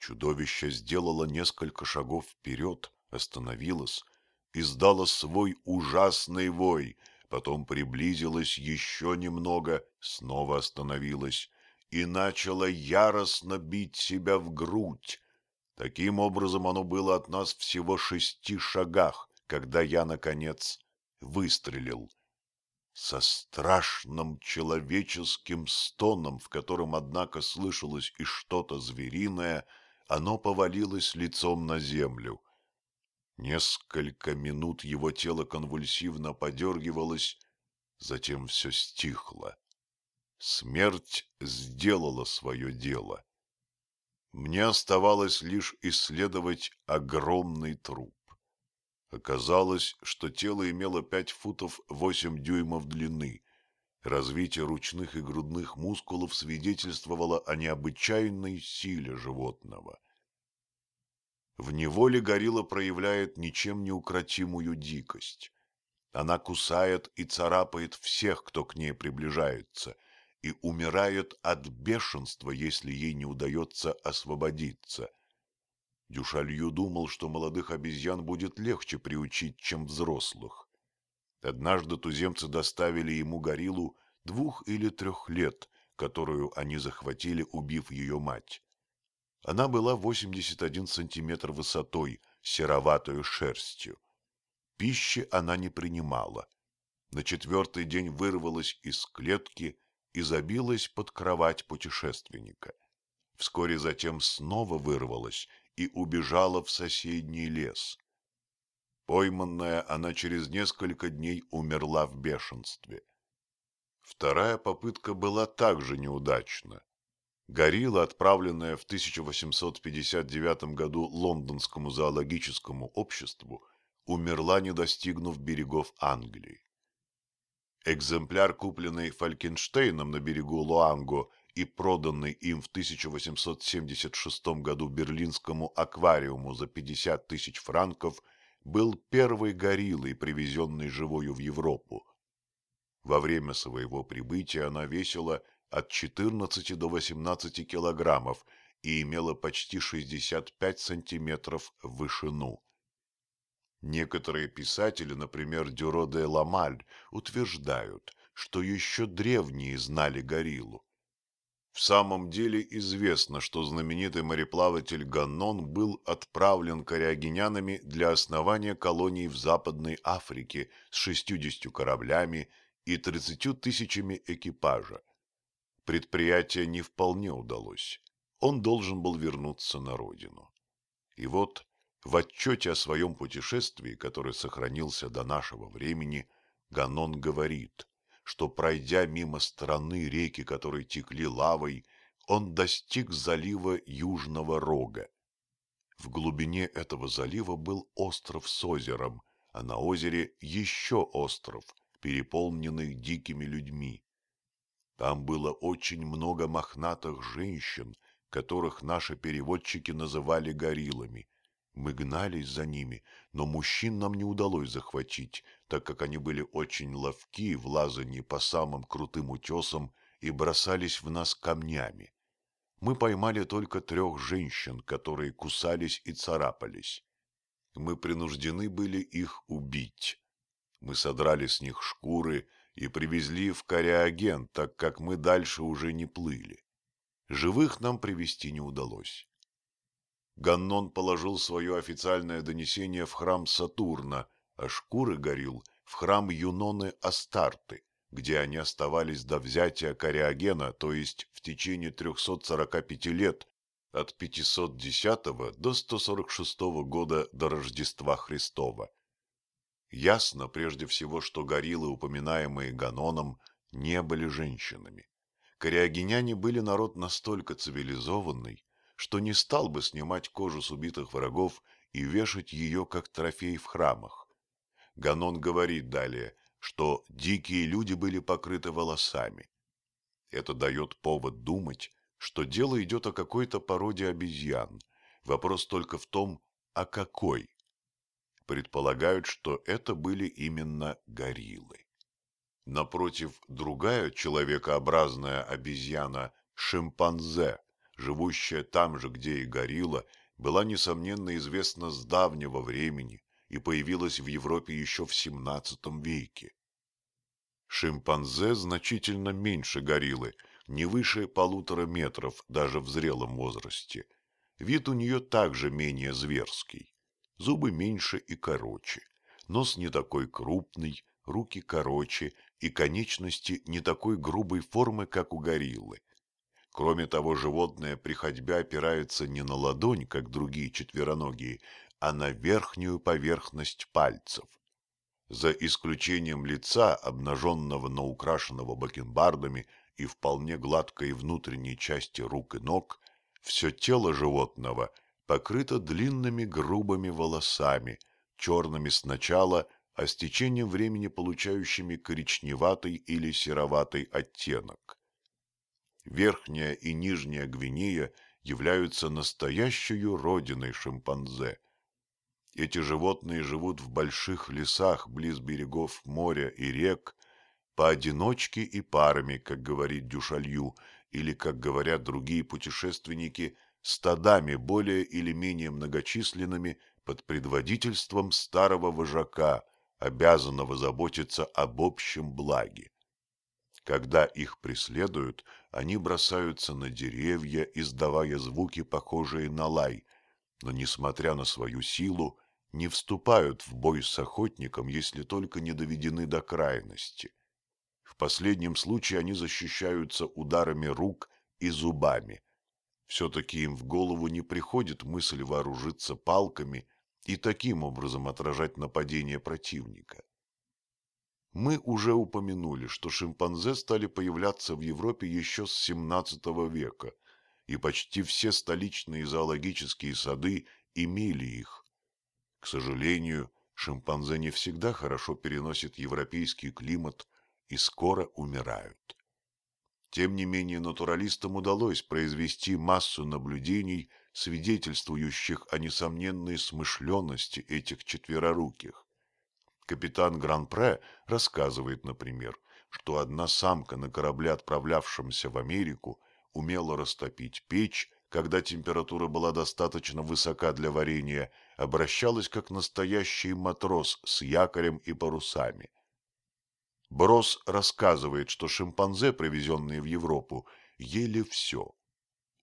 Чудовище сделало несколько шагов вперед, остановилось, издало свой ужасный вой, потом приблизилось еще немного, снова остановилось и начало яростно бить себя в грудь. Таким образом, оно было от нас всего шести шагах, когда я, наконец, выстрелил. Со страшным человеческим стоном, в котором, однако, слышалось и что-то звериное, оно повалилось лицом на землю. Несколько минут его тело конвульсивно подергивалось, затем все стихло. Смерть сделала свое дело. Мне оставалось лишь исследовать огромный труп. Оказалось, что тело имело пять футов восемь дюймов длины. Развитие ручных и грудных мускулов свидетельствовало о необычайной силе животного. В неволе горилла проявляет ничем не укротимую дикость. Она кусает и царапает всех, кто к ней приближается, и умирает от бешенства, если ей не удается освободиться – Дюшалью думал, что молодых обезьян будет легче приучить, чем взрослых. Однажды туземцы доставили ему гориллу двух или трех лет, которую они захватили, убив ее мать. Она была 81 сантиметр высотой, сероватой шерстью. Пищи она не принимала. На четвертый день вырвалась из клетки и забилась под кровать путешественника. Вскоре затем снова вырвалась и убежала в соседний лес. Пойманная, она через несколько дней умерла в бешенстве. Вторая попытка была также неудачна. Горилла, отправленная в 1859 году Лондонскому зоологическому обществу, умерла, не достигнув берегов Англии. Экземпляр, купленный Фалькенштейном на берегу Луанго и проданный им в 1876 году берлинскому аквариуму за 50 тысяч франков, был первой гориллой, привезенной живою в Европу. Во время своего прибытия она весила от 14 до 18 килограммов и имела почти 65 сантиметров в вышину. Некоторые писатели, например, Дюро де Ламаль, утверждают, что еще древние знали гориллу. В самом деле известно, что знаменитый мореплаватель Ганнон был отправлен корягинянами для основания колоний в Западной Африке с 60 кораблями и 30 тысячами экипажа. Предприятие не вполне удалось. Он должен был вернуться на родину. И вот в отчете о своем путешествии, который сохранился до нашего времени, Ганон говорит – что, пройдя мимо страны реки, которые текли лавой, он достиг залива Южного Рога. В глубине этого залива был остров с озером, а на озере еще остров, переполненный дикими людьми. Там было очень много мохнатых женщин, которых наши переводчики называли гориллами. Мы гнались за ними, но мужчин нам не удалось захватить, так как они были очень ловки в лазании по самым крутым утесам и бросались в нас камнями. Мы поймали только трех женщин, которые кусались и царапались. Мы принуждены были их убить. Мы содрали с них шкуры и привезли в Кореаген, так как мы дальше уже не плыли. Живых нам привести не удалось. Ганнон положил свое официальное донесение в храм Сатурна, а шкуры горил в храм Юноны Астарты, где они оставались до взятия Кориагена, то есть в течение 345 лет, от 510 до 146 года до Рождества Христова. Ясно прежде всего, что гориллы, упоминаемые Ганоном, не были женщинами. Кориагеняне были народ настолько цивилизованный, что не стал бы снимать кожу с убитых врагов и вешать ее как трофей в храмах. Ганон говорит далее, что дикие люди были покрыты волосами. Это дает повод думать, что дело идет о какой-то породе обезьян. Вопрос только в том, о какой. Предполагают, что это были именно гориллы. Напротив, другая человекообразная обезьяна – шимпанзе – живущая там же, где и горилла, была, несомненно, известна с давнего времени и появилась в Европе еще в XVII веке. Шимпанзе значительно меньше гориллы, не выше полутора метров даже в зрелом возрасте. Вид у нее также менее зверский. Зубы меньше и короче, нос не такой крупный, руки короче и конечности не такой грубой формы, как у гориллы. Кроме того, животное при ходьбе опирается не на ладонь, как другие четвероногие, а на верхнюю поверхность пальцев. За исключением лица, обнаженного, но украшенного бакенбардами и вполне гладкой внутренней части рук и ног, все тело животного покрыто длинными грубыми волосами, черными сначала, а с течением времени получающими коричневатый или сероватый оттенок. Верхняя и Нижняя Гвинея являются настоящей родиной шимпанзе. Эти животные живут в больших лесах близ берегов моря и рек, поодиночке и парами, как говорит Дюшалью, или, как говорят другие путешественники, стадами более или менее многочисленными под предводительством старого вожака, обязанного заботиться об общем благе. Когда их преследуют, они бросаются на деревья, издавая звуки, похожие на лай, но, несмотря на свою силу, не вступают в бой с охотником, если только не доведены до крайности. В последнем случае они защищаются ударами рук и зубами. Все-таки им в голову не приходит мысль вооружиться палками и таким образом отражать нападение противника. Мы уже упомянули, что шимпанзе стали появляться в Европе еще с XVII века, и почти все столичные зоологические сады имели их. К сожалению, шимпанзе не всегда хорошо переносят европейский климат и скоро умирают. Тем не менее, натуралистам удалось произвести массу наблюдений, свидетельствующих о несомненной смышленности этих четвероруких. Капитан Гран-Пре рассказывает, например, что одна самка на корабле, отправлявшемся в Америку, умела растопить печь, когда температура была достаточно высока для варенья, обращалась как настоящий матрос с якорем и парусами. Брос рассказывает, что шимпанзе, привезенные в Европу, ели все.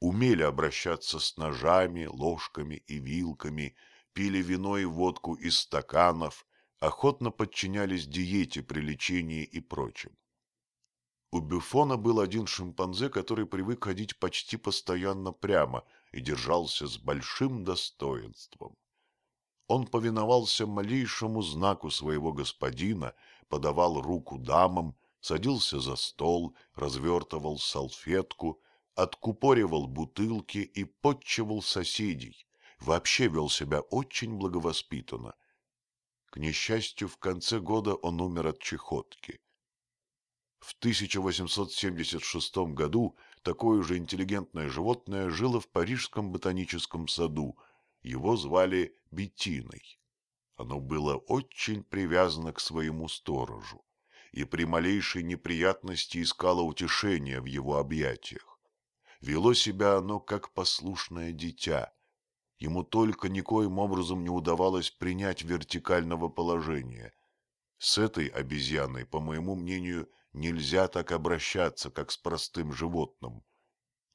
Умели обращаться с ножами, ложками и вилками, пили вино и водку из стаканов, охотно подчинялись диете при лечении и прочем. У Бюфона был один шимпанзе, который привык ходить почти постоянно прямо и держался с большим достоинством. Он повиновался малейшему знаку своего господина, подавал руку дамам, садился за стол, развертывал салфетку, откупоривал бутылки и подчивал соседей, вообще вел себя очень благовоспитанно к несчастью, в конце года он умер от чехотки. В 1876 году такое же интеллигентное животное жило в Парижском ботаническом саду. Его звали Беттиной. Оно было очень привязано к своему сторожу и при малейшей неприятности искало утешения в его объятиях. Вело себя оно как послушное дитя, Ему только никоим образом не удавалось принять вертикального положения. С этой обезьяной, по моему мнению, нельзя так обращаться, как с простым животным.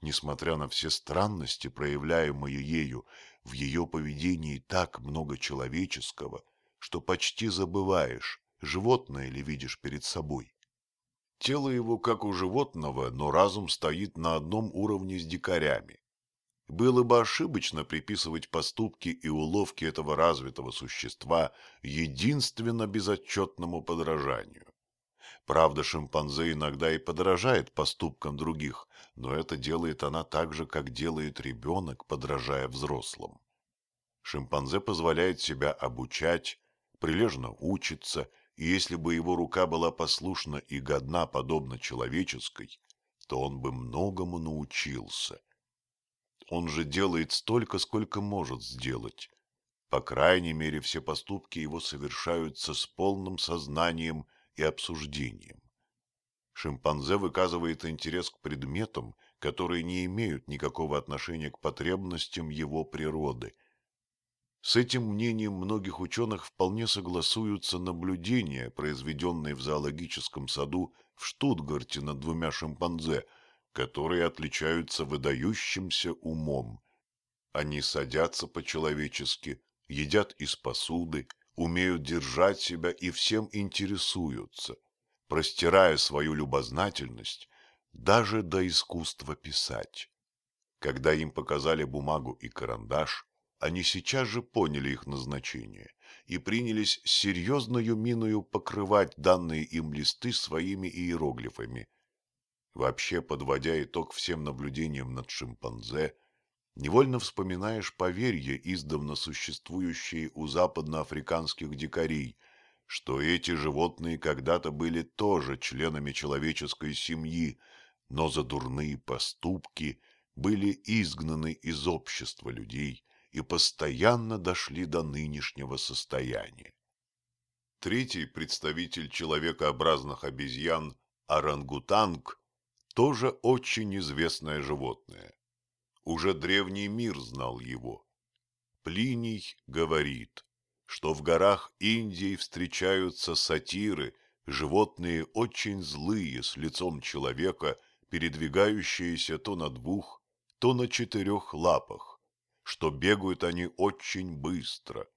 Несмотря на все странности, проявляемые ею, в ее поведении так много человеческого, что почти забываешь, животное ли видишь перед собой. Тело его как у животного, но разум стоит на одном уровне с дикарями. Было бы ошибочно приписывать поступки и уловки этого развитого существа единственно безотчетному подражанию. Правда, шимпанзе иногда и подражает поступкам других, но это делает она так же, как делает ребенок, подражая взрослым. Шимпанзе позволяет себя обучать, прилежно учится, и если бы его рука была послушна и годна, подобно человеческой, то он бы многому научился он же делает столько, сколько может сделать. По крайней мере, все поступки его совершаются с полным сознанием и обсуждением. Шимпанзе выказывает интерес к предметам, которые не имеют никакого отношения к потребностям его природы. С этим мнением многих ученых вполне согласуются наблюдения, произведенные в зоологическом саду в Штутгарте над двумя шимпанзе, которые отличаются выдающимся умом. Они садятся по-человечески, едят из посуды, умеют держать себя и всем интересуются, простирая свою любознательность даже до искусства писать. Когда им показали бумагу и карандаш, они сейчас же поняли их назначение и принялись серьезною миною покрывать данные им листы своими иероглифами. Вообще, подводя итог всем наблюдениям над шимпанзе, невольно вспоминаешь поверье, издавна существующие у западноафриканских дикарей, что эти животные когда-то были тоже членами человеческой семьи, но за дурные поступки были изгнаны из общества людей и постоянно дошли до нынешнего состояния. Третий представитель человекообразных обезьян, орангутанг, тоже очень известное животное. Уже древний мир знал его. Плиний говорит, что в горах Индии встречаются сатиры, животные очень злые с лицом человека, передвигающиеся то на двух, то на четырех лапах, что бегают они очень быстро,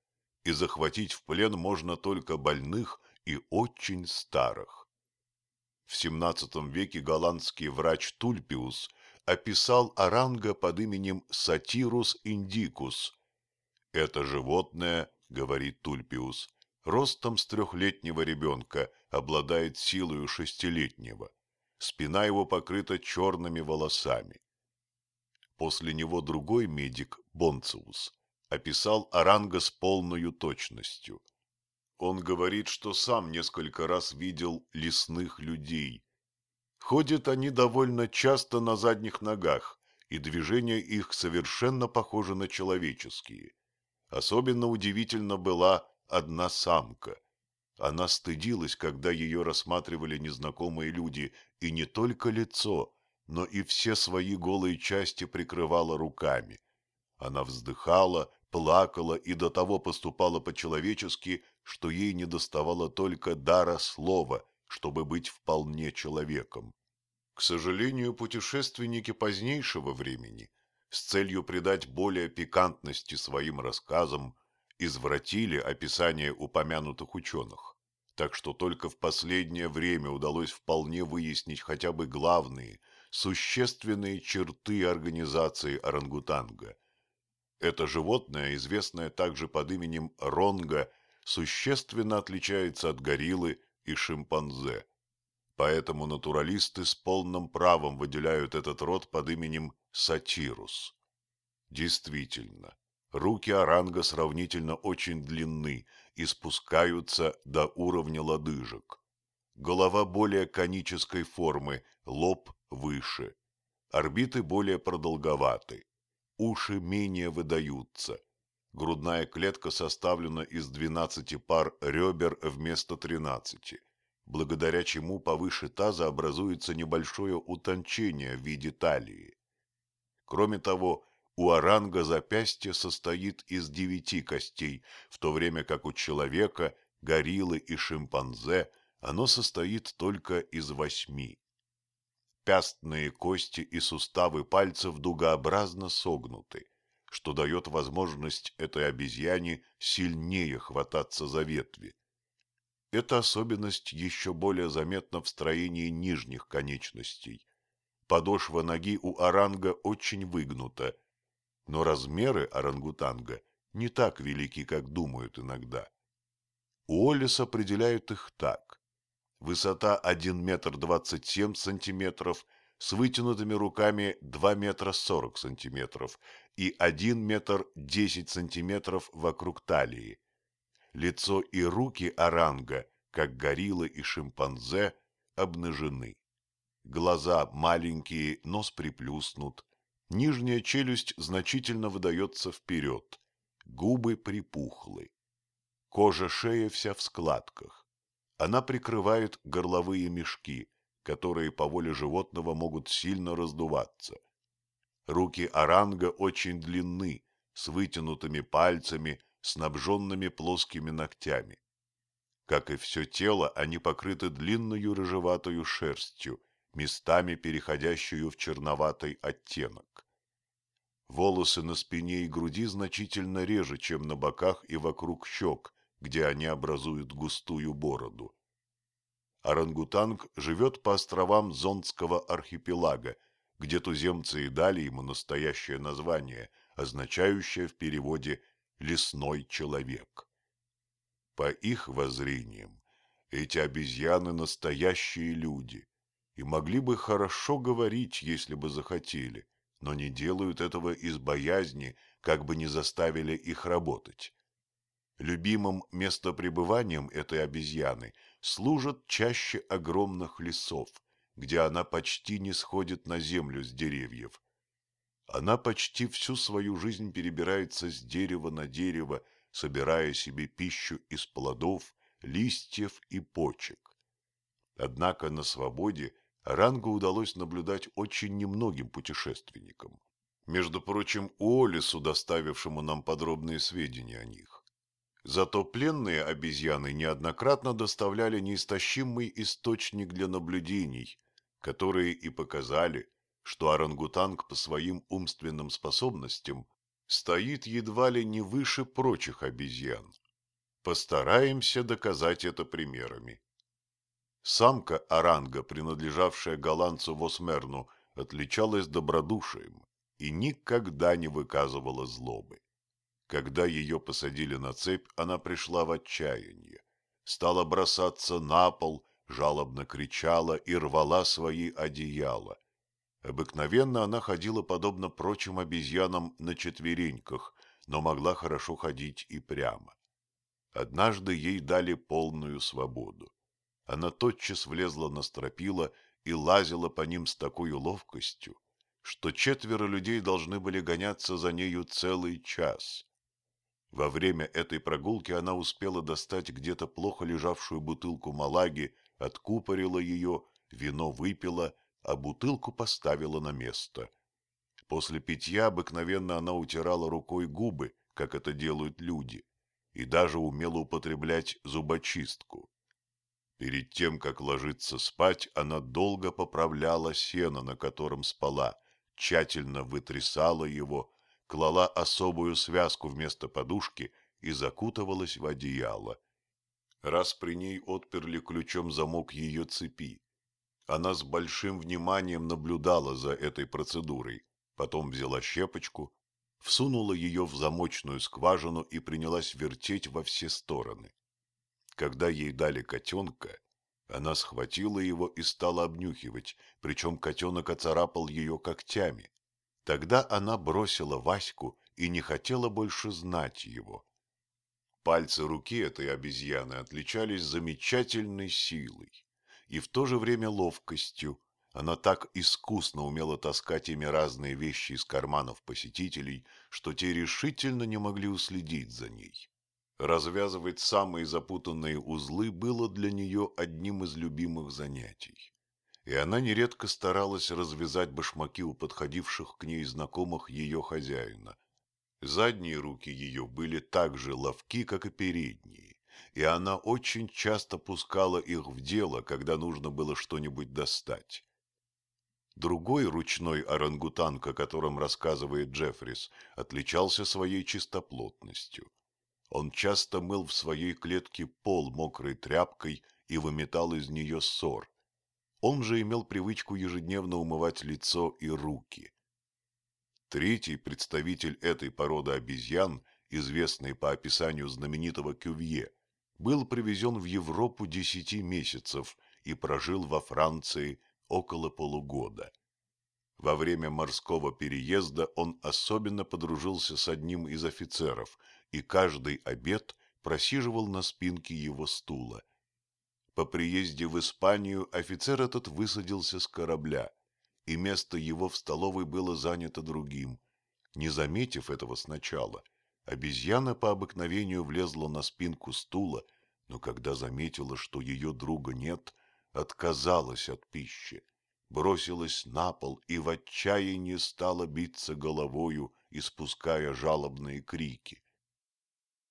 и захватить в плен можно только больных и очень старых. В XVII веке голландский врач Тульпиус описал оранга под именем Сатирус индикус. Это животное, говорит Тульпиус, ростом с трехлетнего ребенка обладает силою шестилетнего. Спина его покрыта черными волосами. После него другой медик, Бонциус, описал оранга с полной точностью. Он говорит, что сам несколько раз видел лесных людей, Ходят они довольно часто на задних ногах, и движения их совершенно похожи на человеческие. Особенно удивительно была одна самка. Она стыдилась, когда ее рассматривали незнакомые люди, и не только лицо, но и все свои голые части прикрывала руками. Она вздыхала, плакала и до того поступала по-человечески, что ей не доставало только дара слова, чтобы быть вполне человеком. К сожалению, путешественники позднейшего времени, с целью придать более пикантности своим рассказам, извратили описание упомянутых ученых, так что только в последнее время удалось вполне выяснить хотя бы главные, существенные черты организации орангутанга. Это животное, известное также под именем ронга, существенно отличается от гориллы и шимпанзе. Поэтому натуралисты с полным правом выделяют этот род под именем Сатирус. Действительно, руки оранга сравнительно очень длинны и спускаются до уровня лодыжек. Голова более конической формы, лоб выше. Орбиты более продолговаты. Уши менее выдаются. Грудная клетка составлена из 12 пар ребер вместо 13 благодаря чему повыше таза образуется небольшое утончение в виде талии. Кроме того, у оранга запястье состоит из девяти костей, в то время как у человека, гориллы и шимпанзе оно состоит только из восьми. Пястные кости и суставы пальцев дугообразно согнуты, что дает возможность этой обезьяне сильнее хвататься за ветви. Эта особенность еще более заметна в строении нижних конечностей. Подошва ноги у оранга очень выгнута, но размеры орангутанга не так велики, как думают иногда. Уоллес определяет их так. Высота 1 метр 27 сантиметров с вытянутыми руками 2 метра 40 сантиметров и 1 метр 10 сантиметров вокруг талии. Лицо и руки оранга, как гориллы и шимпанзе, обнажены. Глаза маленькие, нос приплюснут. Нижняя челюсть значительно выдается вперед. Губы припухлы. Кожа шеи вся в складках. Она прикрывает горловые мешки, которые по воле животного могут сильно раздуваться. Руки оранга очень длинны, с вытянутыми пальцами, снабженными плоскими ногтями. Как и все тело, они покрыты длинную рыжеватую шерстью, местами переходящую в черноватый оттенок. Волосы на спине и груди значительно реже, чем на боках и вокруг щек, где они образуют густую бороду. Орангутанг живет по островам Зондского архипелага, где туземцы и дали ему настоящее название, означающее в переводе «лесной человек». По их воззрениям, эти обезьяны – настоящие люди, и могли бы хорошо говорить, если бы захотели, но не делают этого из боязни, как бы не заставили их работать. Любимым местопребыванием этой обезьяны служат чаще огромных лесов, где она почти не сходит на землю с деревьев. Она почти всю свою жизнь перебирается с дерева на дерево, собирая себе пищу из плодов, листьев и почек. Однако на свободе Рангу удалось наблюдать очень немногим путешественникам. Между прочим, Уоллесу, доставившему нам подробные сведения о них. Зато пленные обезьяны неоднократно доставляли неистощимый источник для наблюдений, которые и показали, что орангутанг по своим умственным способностям стоит едва ли не выше прочих обезьян. Постараемся доказать это примерами. Самка оранга, принадлежавшая голландцу Восмерну, отличалась добродушием и никогда не выказывала злобы. Когда ее посадили на цепь, она пришла в отчаяние, стала бросаться на пол, жалобно кричала и рвала свои одеяла. Обыкновенно она ходила подобно прочим обезьянам на четвереньках, но могла хорошо ходить и прямо. Однажды ей дали полную свободу она тотчас влезла на стропила и лазила по ним с такой ловкостью, что четверо людей должны были гоняться за нею целый час. Во время этой прогулки она успела достать где-то плохо лежавшую бутылку малаги, откупорила ее, вино выпила, а бутылку поставила на место. После питья обыкновенно она утирала рукой губы, как это делают люди, и даже умела употреблять зубочистку. Перед тем, как ложиться спать, она долго поправляла сено, на котором спала, тщательно вытрясала его, клала особую связку вместо подушки и закутывалась в одеяло. Раз при ней отперли ключом замок ее цепи. Она с большим вниманием наблюдала за этой процедурой, потом взяла щепочку, всунула ее в замочную скважину и принялась вертеть во все стороны. Когда ей дали котенка, она схватила его и стала обнюхивать, причем котенок оцарапал ее когтями. Тогда она бросила Ваську и не хотела больше знать его. Пальцы руки этой обезьяны отличались замечательной силой и в то же время ловкостью. Она так искусно умела таскать ими разные вещи из карманов посетителей, что те решительно не могли уследить за ней. Развязывать самые запутанные узлы было для нее одним из любимых занятий. И она нередко старалась развязать башмаки у подходивших к ней знакомых ее хозяина. Задние руки ее были так же ловки, как и передние, и она очень часто пускала их в дело, когда нужно было что-нибудь достать. Другой ручной орангутанг, о котором рассказывает Джеффрис, отличался своей чистоплотностью. Он часто мыл в своей клетке пол мокрой тряпкой и выметал из нее ссор. Он же имел привычку ежедневно умывать лицо и руки. Третий представитель этой породы обезьян, известный по описанию знаменитого Кювье, был привезен в Европу десяти месяцев и прожил во Франции около полугода. Во время морского переезда он особенно подружился с одним из офицеров – и каждый обед просиживал на спинке его стула. По приезде в Испанию офицер этот высадился с корабля, и место его в столовой было занято другим. Не заметив этого сначала, обезьяна по обыкновению влезла на спинку стула, но когда заметила, что ее друга нет, отказалась от пищи, бросилась на пол и в отчаянии стала биться головою, испуская жалобные крики.